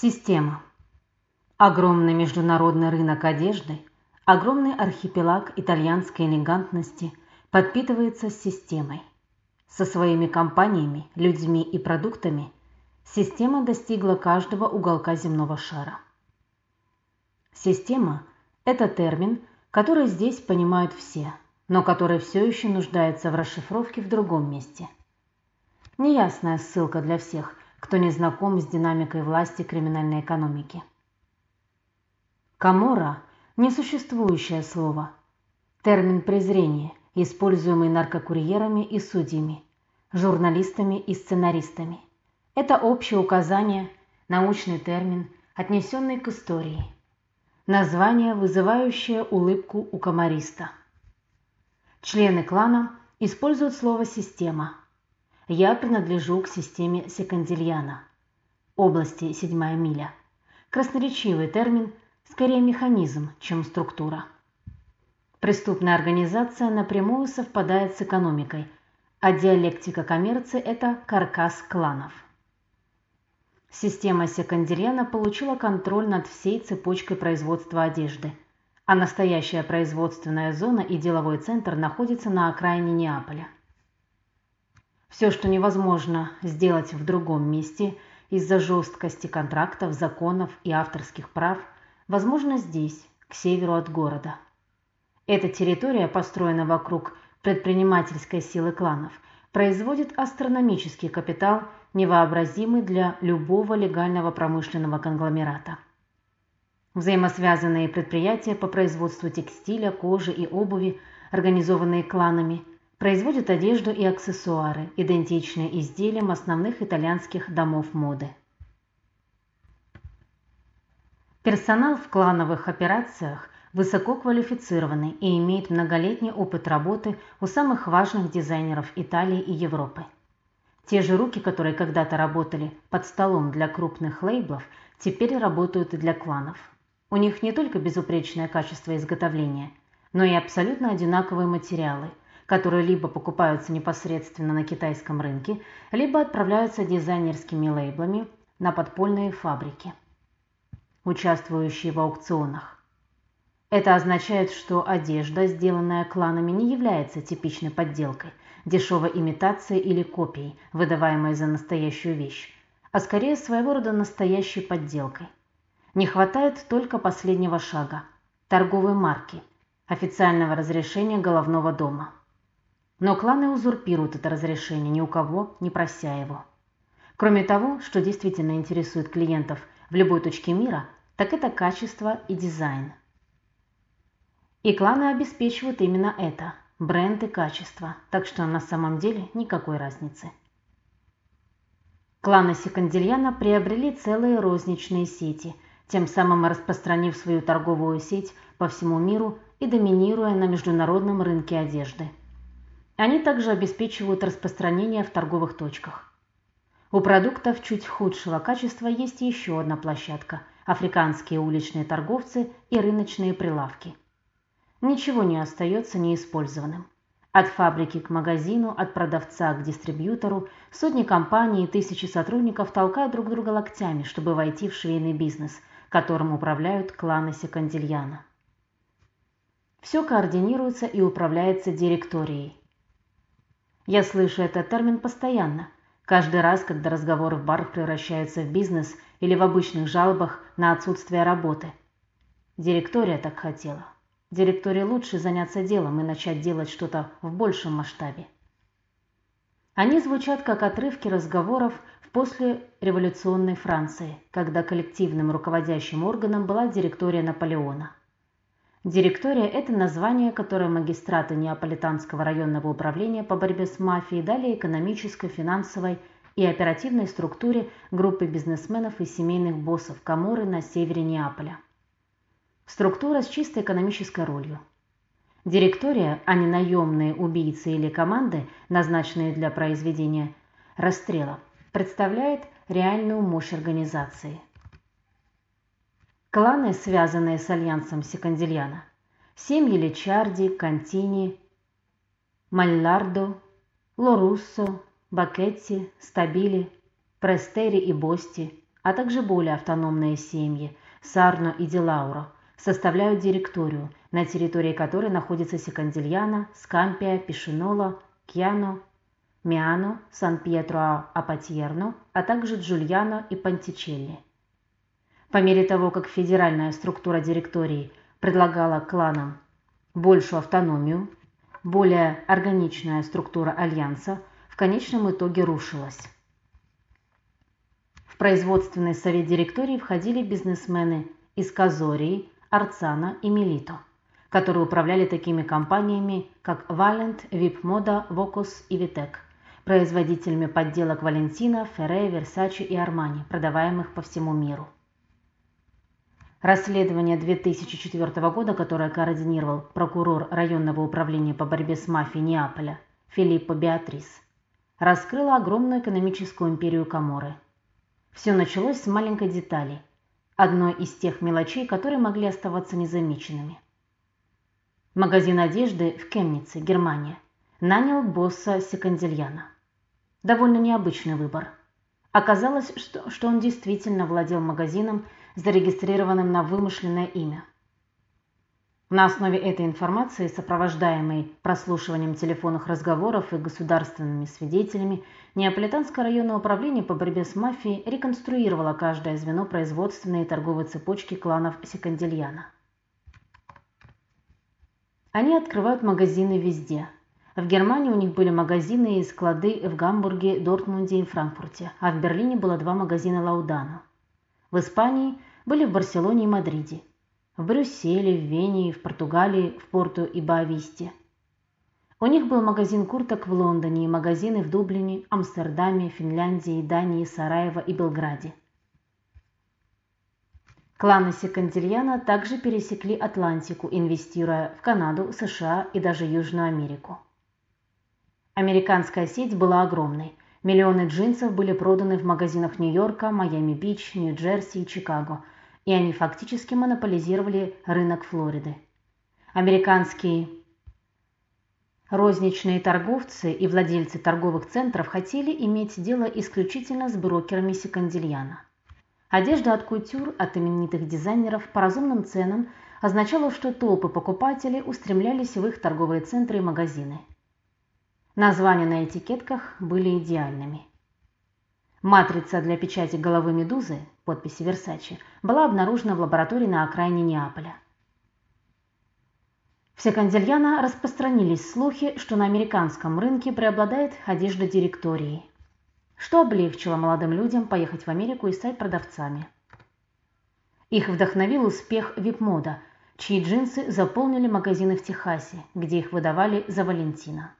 Система. Огромный международный рынок одежды, огромный архипелаг итальянской элегантности подпитывается системой. Со своими компаниями, людьми и продуктами система достигла каждого уголка земного шара. Система это термин, который здесь понимают все, но который все еще нуждается в расшифровке в другом месте. Неясная ссылка для всех, кто не знаком с динамикой власти криминальной экономики. Камора несуществующее слово. Термин презрения, используемый наркокурьерами и судьями, журналистами и сценаристами. Это общее указание, научный термин, отнесенный к истории. Название, вызывающее улыбку у камариста. Члены клана используют слово система я принадлежу к системе Секандильяна, области седьмая миля. Красноречивый термин, скорее механизм, чем структура. Преступная организация напрямую совпадает с экономикой, а диалектика коммерции это каркас кланов. Система Секандильяна получила контроль над всей цепочкой производства одежды, а настоящая производственная зона и деловой центр находятся на окраине Неаполя. Все, что невозможно сделать в другом месте из-за жесткости контрактов, законов и авторских прав, возможно здесь, к северу от города. Эта территория, построена вокруг предпринимательской силы кланов, производит астрономический капитал, невообразимый для любого легального промышленного конгломерата. Взаимосвязанные предприятия по производству текстиля, кожи и обуви, организованные кланами, производит одежду и аксессуары, идентичные изделиям основных итальянских домов моды. Персонал в клановых операциях высококвалифицированный и имеет многолетний опыт работы у самых важных дизайнеров Италии и Европы. Те же руки, которые когда-то работали под столом для крупных лейблов, теперь работают и для кланов. У них не только безупречное качество изготовления, но и абсолютно одинаковые материалы – которые либо покупаются непосредственно на китайском рынке, либо отправляются дизайнерскими лейблами на подпольные фабрики, участвующие в аукционах. Это означает, что одежда, сделанная кланами, не является типичной подделкой, дешевой имитацией или копией, выдаваемой за настоящую вещь, а скорее своего рода настоящей подделкой. Не хватает только последнего шага торговой марки, официального разрешения головного дома. Но кланы узурпируют это разрешение ни у кого, не прося его. Кроме того, что действительно интересует клиентов в любой точке мира, так это качество и дизайн. И кланы обеспечивают именно это бренд и качество, так что на самом деле никакой разницы. Кланы Секандильяна приобрели целые розничные сети, тем самым распространив свою торговую сеть по всему миру и доминируя на международном рынке одежды. Они также обеспечивают распространение в торговых точках. У продуктов чуть худшего качества есть еще одна площадка африканские уличные торговцы и рыночные прилавки. Ничего не остается неиспользованным. От фабрики к магазину, от продавца к дистрибьютору сотни компаний и тысячи сотрудников толкают друг друга локтями, чтобы войти в швейный бизнес, которым управляют кланы Секандильяна. Все координируется и управляется директорией, я слышу этот термин постоянно. Каждый раз, когда разговоры в барах превращаются в бизнес или в обычных жалобах на отсутствие работы. Директория так хотела. Директории лучше заняться делом и начать делать что-то в большем масштабе. Они звучат как отрывки разговоров в послереволюционной Франции, когда коллективным руководящим органом была директория Наполеона. Директория – это название, которое магистраты Неаполитанского районного управления по борьбе с мафией дали экономической, финансовой и оперативной структуре группы бизнесменов и семейных боссов Каморы на севере Неаполя. Структура с чисто экономической ролью. Директория, а не наемные убийцы или команды, назначенные для произведения расстрела, представляет реальную мощь организации – Кланы, связанные с альянсом Секандильяна. Семьи Личарди, Кантини, Мальлардо, Лоруссо, Бакетти, Стабили, Престери и Бости, а также более автономные семьи Сарно и Дилауро составляют директорию, на территории которой находятся Секандильяна, Скампия, Пишинола, Кьяно, Миано, Сан-Пьетро-Апатьерно, а также Джульяно и Пантичелли. По мере того, как федеральная структура директории предлагала кланам большую автономию, более органичная структура альянса в конечном итоге рушилась. В производственный совет директории входили бизнесмены из Казории, Арцана и Мелито, которые управляли такими компаниями, как Валент, Випмода, Вокус и Витек, производителями подделок Валентина, Ферре, Версачи и Армани, продаваемых по всему миру. Расследование 2004 года, которое координировал прокурор районного управления по борьбе с мафией Неаполя Филиппо Беатрис, раскрыло огромную экономическую империю Каморы. Все началось с маленькой детали, одной из тех мелочей, которые могли оставаться незамеченными. Магазин одежды в Кемнице, Германия, нанял босса Секандильяна. Довольно необычный выбор. Оказалось, что, что он действительно владел магазином зарегистрированным на вымышленное имя. На основе этой информации, сопровождаемой прослушиванием телефонных разговоров и государственными свидетелями, Неаполитанское районное управление по борьбе с мафией реконструировало каждое звено производственной и торговой цепочки кланов Секандильяна. Они открывают магазины везде. В Германии у них были магазины и склады в Гамбурге, Дортмунде и Франкфурте, а в Берлине было два магазина Лаудано. В Испании были в Барселоне и Мадриде, в Брюсселе, в Вене, в Португалии, в Порту и Баависте. У них был магазин курток в Лондоне и магазины в Дублине, Амстердаме, Финляндии, Дании, Сараево и Белграде. Кланы Секандильяна также пересекли Атлантику, инвестируя в Канаду, США и даже Южную Америку. Американская сеть была огромной, Миллионы джинсов были проданы в магазинах Нью-Йорка, Майами-Бич, Нью-Джерси и Чикаго, и они фактически монополизировали рынок Флориды. Американские розничные торговцы и владельцы торговых центров хотели иметь дело исключительно с брокерами Секандильяна. Одежда от кутюр от именитых дизайнеров по разумным ценам означала, что толпы покупателей устремлялись в их торговые центры и магазины – Названия на этикетках были идеальными. Матрица для печати головы медузы, подписи Версачи, была обнаружена в лаборатории на окраине Неаполя. В Секандильяно распространились слухи, что на американском рынке преобладает одежда директории, что облегчило молодым людям поехать в Америку и стать продавцами. Их вдохновил успех вип-мода, чьи джинсы заполнили магазины в Техасе, где их выдавали за Валентина.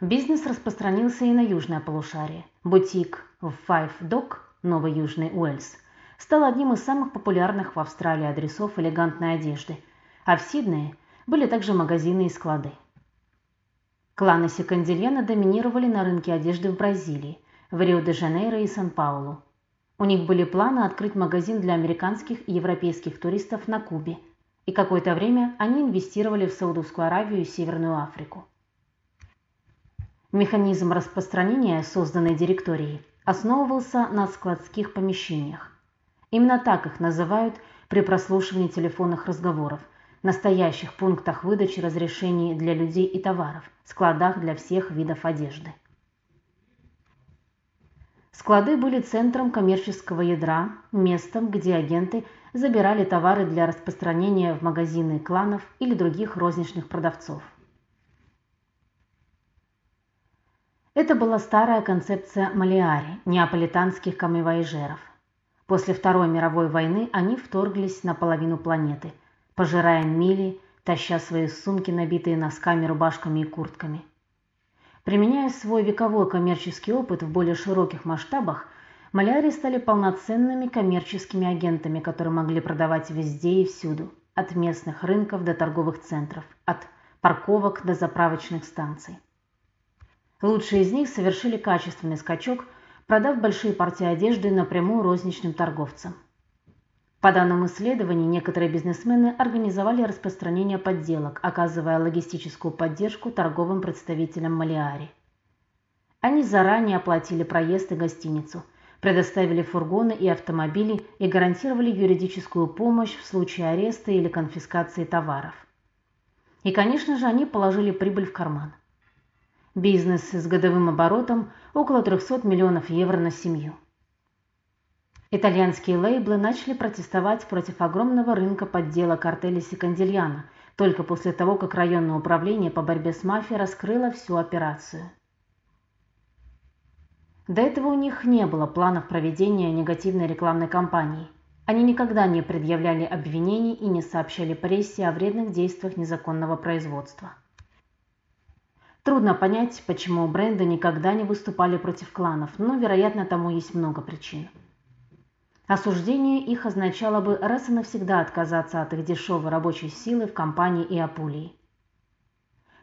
Бизнес распространился и на южное полушарие. Бутик в Five Dock, Новый Южный Уэльс, стал одним из самых популярных в Австралии адресов элегантной одежды, а в Сиднее были также магазины и склады. Кланы Секандильяна доминировали на рынке одежды в Бразилии, в Рио-де-Жанейро и Сан-Паулу. У них были планы открыть магазин для американских и европейских туристов на Кубе, и какое-то время они инвестировали в Саудовскую Аравию и Северную Африку. Механизм распространения созданной директорией основывался на складских помещениях. Именно так их называют при прослушивании телефонных разговоров, настоящих пунктах выдачи разрешений для людей и товаров, складах для всех видов одежды. Склады были центром коммерческого ядра, местом, где агенты забирали товары для распространения в магазины кланов или других розничных продавцов. Это была старая концепция Малиари, неаполитанских камевояжеров. После Второй мировой войны они вторглись на половину планеты, пожирая мили, таща свои сумки, набитые носками, рубашками и куртками. Применяя свой вековой коммерческий опыт в более широких масштабах, маляри стали полноценными коммерческими агентами, которые могли продавать везде и всюду, от местных рынков до торговых центров, от парковок до заправочных станций. Лучшие из них совершили качественный скачок, продав большие партии одежды напрямую розничным торговцам. По данным исследований, некоторые бизнесмены организовали распространение подделок, оказывая логистическую поддержку торговым представителям Малиари. Они заранее оплатили проезд и гостиницу, предоставили фургоны и автомобили и гарантировали юридическую помощь в случае ареста или конфискации товаров. И, конечно же, они положили прибыль в карман. Бизнес с годовым оборотом около 300 миллионов евро на семью. Итальянские лейблы начали протестовать против огромного рынка поддела картеля Сикандильяна только после того, как районное управление по борьбе с мафией раскрыло всю операцию. До этого у них не было планов проведения негативной рекламной кампании. Они никогда не предъявляли обвинений и не сообщали прессе о вредных действиях незаконного производства. Трудно понять, почему бренды никогда не выступали против кланов, но, вероятно, тому есть много причин. Осуждение их означало бы раз и навсегда отказаться от их дешевой рабочей силы в компании и Апулии.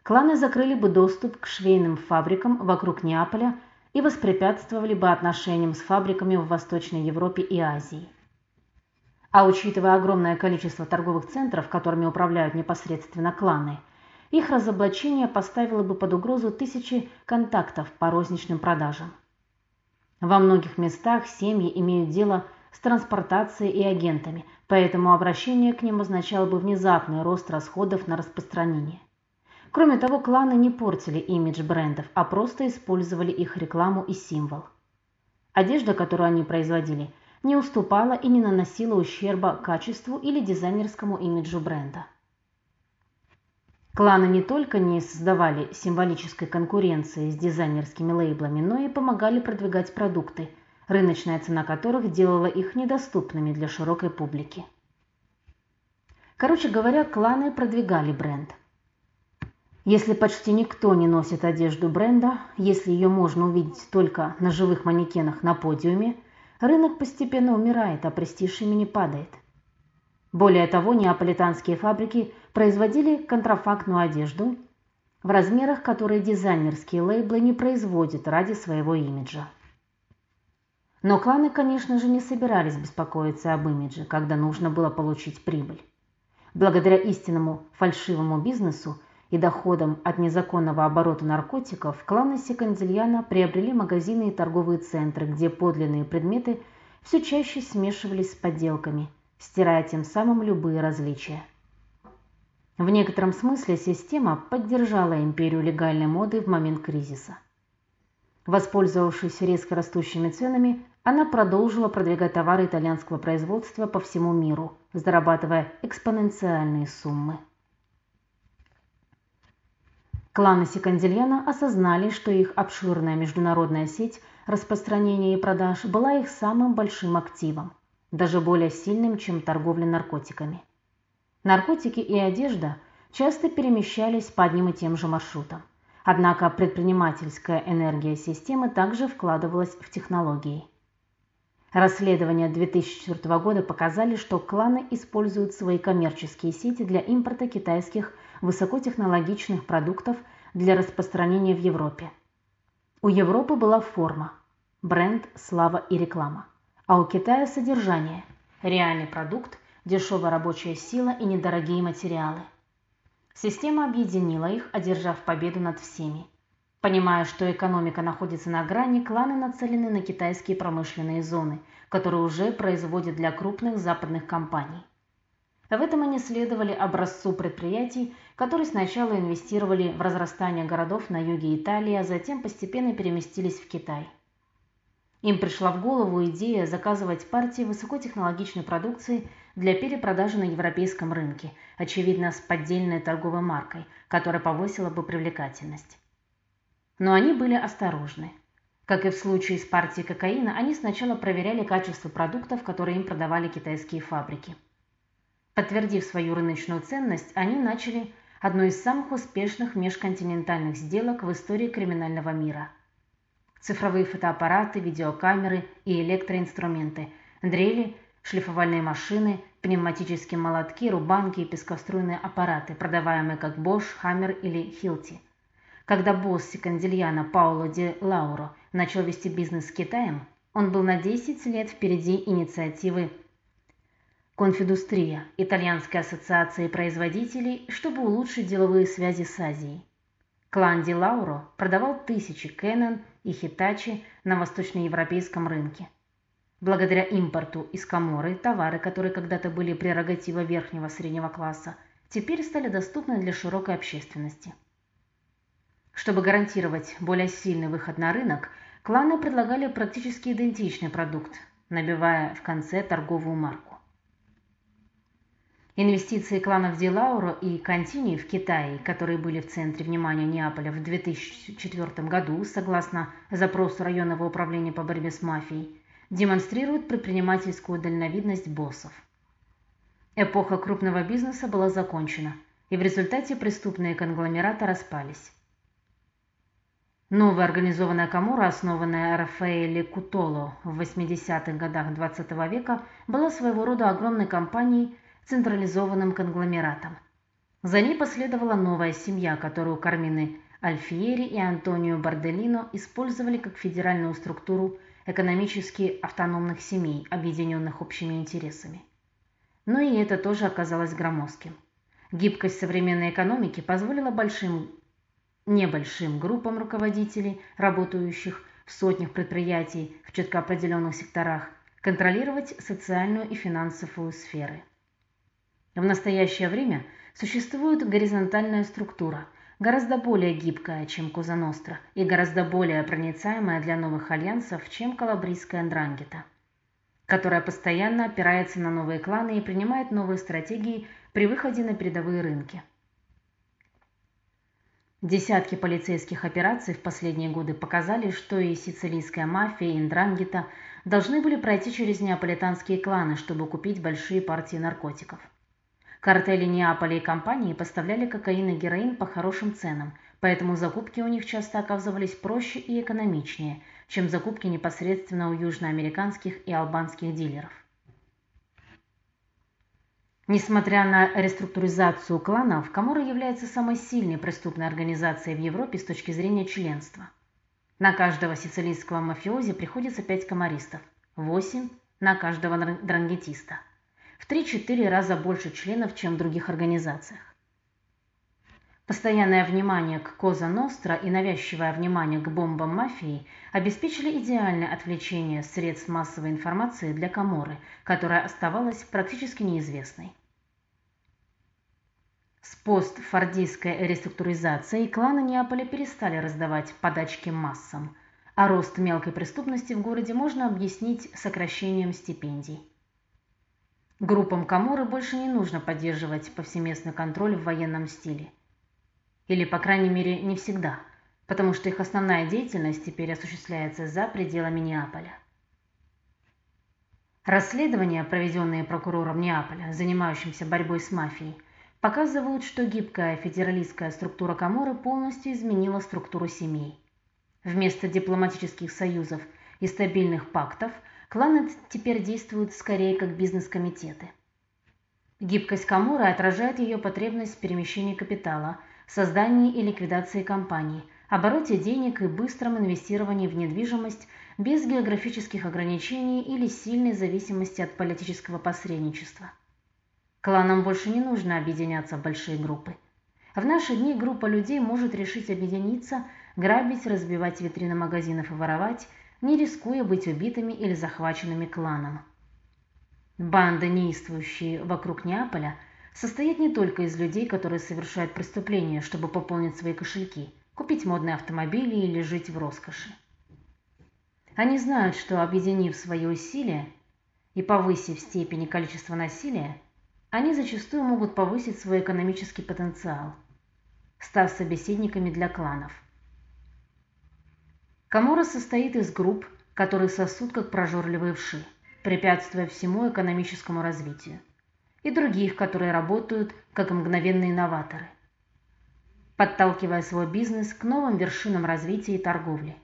Кланы закрыли бы доступ к швейным фабрикам вокруг Неаполя и воспрепятствовали бы отношениям с фабриками в Восточной Европе и Азии. А учитывая огромное количество торговых центров, которыми управляют непосредственно кланы, их разоблачение поставило бы под угрозу тысячи контактов по розничным продажам. Во многих местах семьи имеют дело с транспортацией и агентами, поэтому обращение к ним означало бы внезапный рост расходов на распространение. Кроме того, кланы не портили имидж брендов, а просто использовали их рекламу и символ. Одежда, которую они производили, не уступала и не наносила ущерба качеству или дизайнерскому имиджу бренда. Кланы не только не создавали символической конкуренции с дизайнерскими лейблами, но и помогали продвигать продукты, рыночная цена которых делала их недоступными для широкой публики. Короче говоря, кланы продвигали бренд. Если почти никто не носит одежду бренда, если ее можно увидеть только на живых манекенах на подиуме, рынок постепенно умирает, а престиж имени падает. Более того, неаполитанские фабрики производили контрафактную одежду в размерах, которые дизайнерские лейблы не производят ради своего имиджа. Но кланы, конечно же, не собирались беспокоиться об имидже, когда нужно было получить прибыль. Благодаря истинному фальшивому бизнесу и доходам от незаконного оборота наркотиков, кланы Секандильяна приобрели магазины и торговые центры, где подлинные предметы все чаще смешивались с подделками, стирая тем самым любые различия. В некотором смысле система поддержала империю легальной моды в момент кризиса. Воспользовавшись резко растущими ценами, она продолжила продвигать товары итальянского производства по всему миру, зарабатывая экспоненциальные суммы. Кланы Секандильяна осознали, что их обширная международная сеть распространения и продаж была их самым большим активом, даже более сильным, чем торговля наркотиками. Наркотики и одежда часто перемещались по одним и тем же маршрутам. Однако предпринимательская энергия системы также вкладывалась в технологии. Расследования 2004 года показали, что кланы используют свои коммерческие сети для импорта китайских высокотехнологичных продуктов для распространения в Европе. У Европы была форма, бренд, слава и реклама, а у Китая содержание, реальный продукт, дешевая рабочая сила и недорогие материалы. Система объединила их, одержав победу над всеми. Понимая, что экономика находится на грани, кланы нацелены на китайские промышленные зоны, которые уже производят для крупных западных компаний. В этом они следовали образцу предприятий, которые сначала инвестировали в разрастание городов на юге Италии, а затем постепенно переместились в Китай. Им пришла в голову идея заказывать партии высокотехнологичной продукции для перепродажи на европейском рынке, очевидно, с поддельной торговой маркой, которая повысила бы привлекательность. Но они были осторожны. Как и в случае с партией кокаина, они сначала проверяли качество продуктов, которые им продавали китайские фабрики. Подтвердив свою рыночную ценность, они начали одну из самых успешных межконтинентальных сделок в истории криминального мира. Цифровые фотоаппараты, видеокамеры и электроинструменты, дрели, шлифовальные машины, пневматические молотки, рубанки и пескоструйные аппараты, продаваемые как Bosch, Hammer или Hilti – когда босс Секандильяна Пауло де Лауро начал вести бизнес с Китаем, он был на 10 лет впереди инициативы Конфидустрия, итальянской ассоциации производителей, чтобы улучшить деловые связи с Азией. Клан Ди Лауро продавал тысячи Canon и Hitachi на восточноевропейском рынке. Благодаря импорту из Каморы товары, которые когда-то были прерогатива верхнего среднего класса, теперь стали доступны для широкой общественности. Чтобы гарантировать более сильный выход на рынок, кланы предлагали практически идентичный продукт, набивая в конце торговую марку. Инвестиции кланов Дилауро и Контини в Китае, которые были в центре внимания Неаполя в 2004 году, согласно запросу районного управления по борьбе с мафией, демонстрируют предпринимательскую дальновидность боссов. Эпоха крупного бизнеса была закончена, и в результате преступные конгломераты распались. Новая организованная Камура, основанная Рафаэле Кутоло в 80-х годах XX века, была своего рода огромной компанией, централизованным конгломератом. За ней последовала новая семья, которую Кармины Альфиери и Антонио Барделино использовали как федеральную структуру экономически автономных семей, объединенных общими интересами. Но и это тоже оказалось громоздким. Гибкость современной экономики позволила большим небольшим группам руководителей, работающих в сотнях предприятий в четко определенных секторах, контролировать социальную и финансовую сферы. В настоящее время существует горизонтальная структура, гораздо более гибкая, чем Коза Ностра, и гораздо более проницаемая для новых альянсов, чем Калабрийская Дрангета, которая постоянно опирается на новые кланы и принимает новые стратегии при выходе на передовые рынки. Десятки полицейских операций в последние годы показали, что и сицилийская мафия, и Ндрангета должны были пройти через неаполитанские кланы, чтобы купить большие партии наркотиков. Картели Неаполя и компании поставляли кокаин и героин по хорошим ценам, поэтому закупки у них часто оказывались проще и экономичнее, чем закупки непосредственно у южноамериканских и албанских дилеров. Несмотря на реструктуризацию кланов, Камора является самой сильной преступной организацией в Европе с точки зрения членства. На каждого сицилийского мафиози приходится 5 комаристов, 8 на каждого дрангетиста. В 3-4 раза больше членов, чем в других организациях. Постоянное внимание к Коза Ностра и навязчивое внимание к бомбам мафии обеспечили идеальное отвлечение средств массовой информации для Каморы, которая оставалась практически неизвестной. С постфордистской реструктуризацией кланы Неаполя перестали раздавать подачки массам, а рост мелкой преступности в городе можно объяснить сокращением стипендий. Группам Каморы больше не нужно поддерживать повсеместный контроль в военном стиле. Или, по крайней мере, не всегда, потому что их основная деятельность теперь осуществляется за пределами Неаполя. Расследования, проведенные прокурором Неаполя, занимающимся борьбой с мафией, показывают, что гибкая федералистская структура Каморы полностью изменила структуру семей. Вместо дипломатических союзов и стабильных пактов кланы теперь действуют скорее как бизнес-комитеты. Гибкость Каморы отражает ее потребность в перемещении капитала, создании и ликвидации компаний, обороте денег и быстром инвестировании в недвижимость без географических ограничений или сильной зависимости от политического посредничества. Кланам больше не нужно объединяться в большие группы. В наши дни группа людей может решить объединиться, грабить, разбивать витрины магазинов и воровать, не рискуя быть убитыми или захваченными кланом. Банды, неистующие вокруг Неаполя, состоят не только из людей, которые совершают преступления, чтобы пополнить свои кошельки, купить модные автомобили или жить в роскоши. Они знают, что объединив свои усилия и повысив степень и количество насилия, они зачастую могут повысить свой экономический потенциал, став собеседниками для кланов. Камора состоит из групп, которые сосут как прожорливые вши, препятствуя всему экономическому развитию, и других, которые работают как мгновенные новаторы, подталкивая свой бизнес к новым вершинам развития и торговли.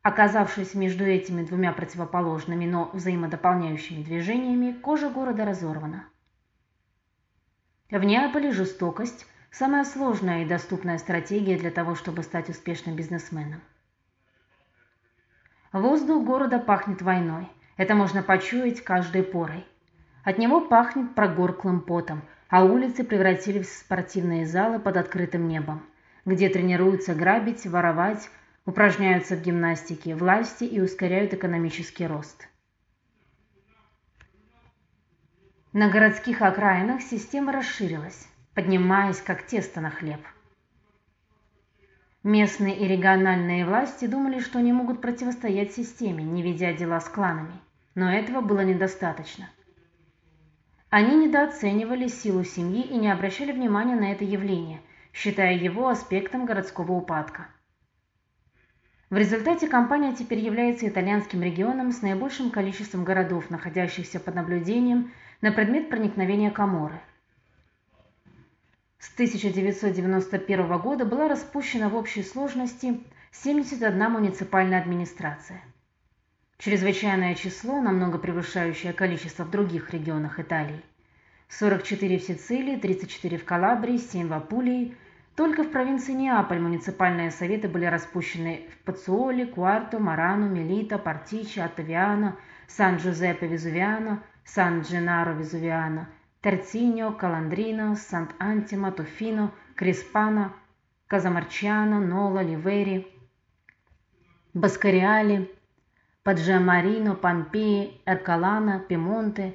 Оказавшись между этими двумя противоположными, но взаимодополняющими движениями, кожа города разорвана. В Неаполе жестокость – самая сложная и доступная стратегия для того, чтобы стать успешным бизнесменом. Воздух города пахнет войной. Это можно почуять каждой порой. От него пахнет прогорклым потом, а улицы превратились в спортивные залы под открытым небом, где тренируются грабить, воровать, упражняются в гимнастике власти и ускоряют экономический рост. На городских окраинах система расширилась, поднимаясь как тесто на хлеб. Местные и региональные власти думали, что они могут противостоять системе, не ведя дела с кланами, но этого было недостаточно. Они недооценивали силу семьи и не обращали внимания на это явление, считая его аспектом городского упадка. В результате компания теперь является итальянским регионом с наибольшим количеством городов, находящихся под наблюдением на предмет проникновения Каморы. С 1991 года была распущена в общей сложности 71 муниципальная администрация. Чрезвычайное число, намного превышающее количество в других регионах Италии. 44 в Сицилии, 34 в Калабрии, 7 в Апулии. Только в провинции Неаполь муниципальные советы были распущены в Пацуоле, Куарто, Марану, Мелита, Партичи, Оттавиано, Сан-Джузеппе-Везувиано, Сан-Дженаро-Везувиано, Терциньо, Каландрино, Сант-Антимо, Тофино, Криспано, Казамарчиано, Нола, Ливери, Баскариали, Паджамарино, Помпеи, Эркалана, Пимонте,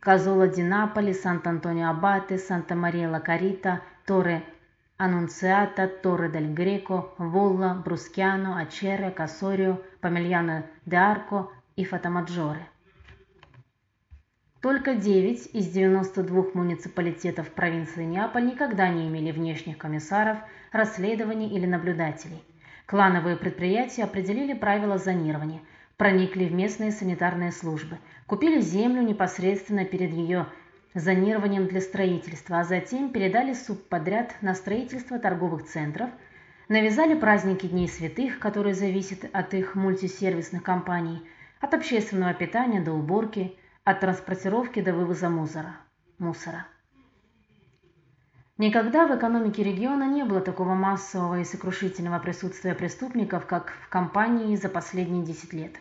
Казола ди Наполи, Сант-Антонио-Абате, Санта-Мария-Ла-Карита, Торе Аннунциата, Torre del Greco, Волла, Брускиано, Ачере, Кассорио, Помельяно де Арко и Фатамаджоре. Только 9 из 92 муниципалитетов провинции Неаполь никогда не имели внешних комиссаров, расследований или наблюдателей. Клановые предприятия определили правила зонирования, проникли в местные санитарные службы, купили землю непосредственно перед ее зонированием для строительства, а затем передали субподряд на строительство торговых центров, навязали праздники Дней Святых, которые зависят от их мультисервисных компаний, от общественного питания до уборки – от транспортировки до вывоза мусора. мусора. Никогда в экономике региона не было такого массового и сокрушительного присутствия преступников, как в компании за последние 10 лет.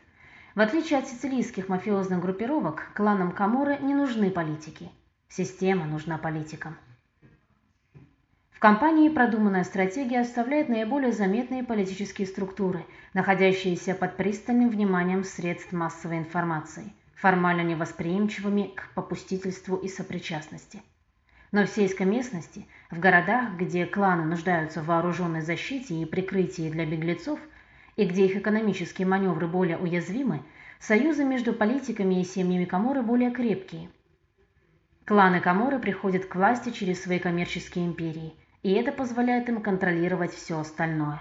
В отличие от сицилийских мафиозных группировок, кланам Каморы не нужны политики. Система нужна политикам. В компании продуманная стратегия оставляет наиболее заметные политические структуры, находящиеся под пристальным вниманием средств массовой информации – формально невосприимчивыми к попустительству и сопричастности. Но в сельской местности, в городах, где кланы нуждаются в вооруженной защите и прикрытии для беглецов, и где их экономические маневры более уязвимы, союзы между политиками и семьями Каморы более крепкие. Кланы Каморы приходят к власти через свои коммерческие империи, и это позволяет им контролировать все остальное.